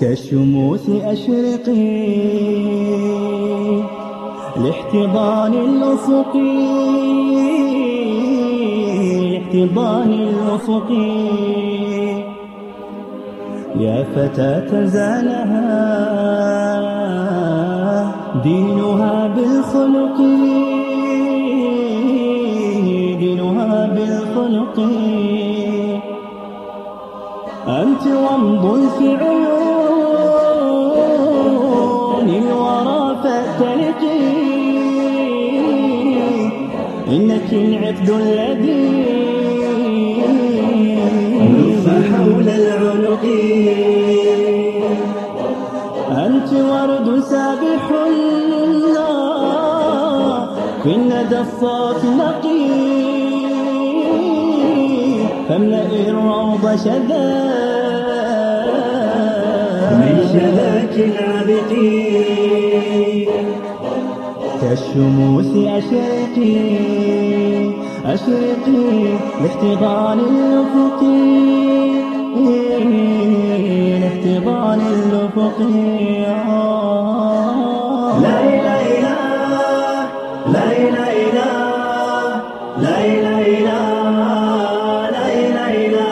كالشموس أشرقي لاحتضان الأفق. لاحتضان الأفق. يا فتاة زانها دينها بالخلق. دينها بالخلق. أنت ومض في عيون عن الورى فاتلقي إنك العبد الذي فحول العنق. أنت ورد سابح لله في الندى الصافنقي فاملئ الروض شذا. شذاك العبق كالشموس أشرقي أشرقي لاحتضان الأفق. لاحتضان الأفق. لا إله إلا لا إله إلا لا إله إلا لا إله إلا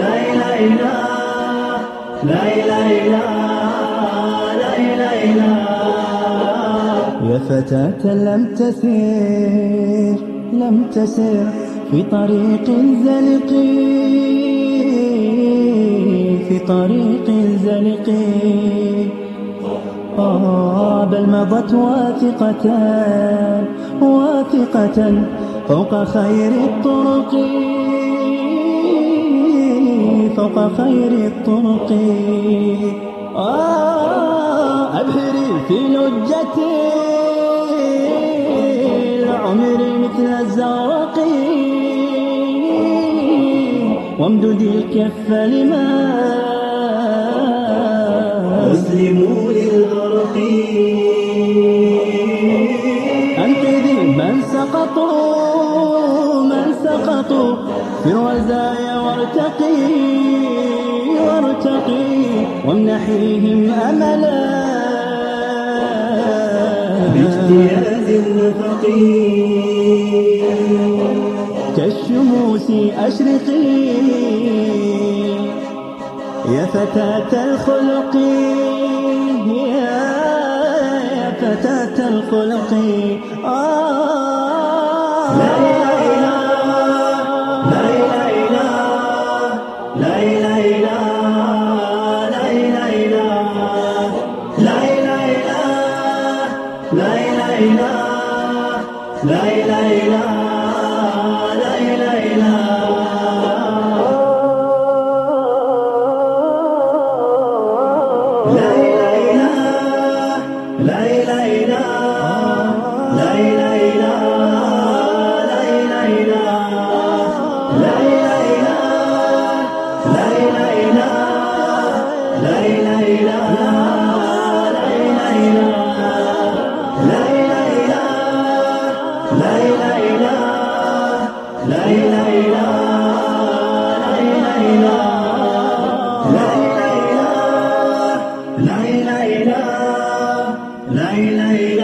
لا إله إلا لا إله إلا لا إله إلا يا فتاة لم تسير لم تسر في طريق زلق في طريق زلق آه بل مضت واثقة واثقة فوق خير الطرق. فوق خير الطرق. آه في لجة العمر مثل الزرق وامدد الكف لما أسلموا للغرق. أنقذي من سقطوا. في الرزايا وارتقي وارتقي وامنحيهم أملا. بإجتياز النفق كالشموس أشرقي. يا فتاة الخلق يا فتاة الخلق. آه. La lay lay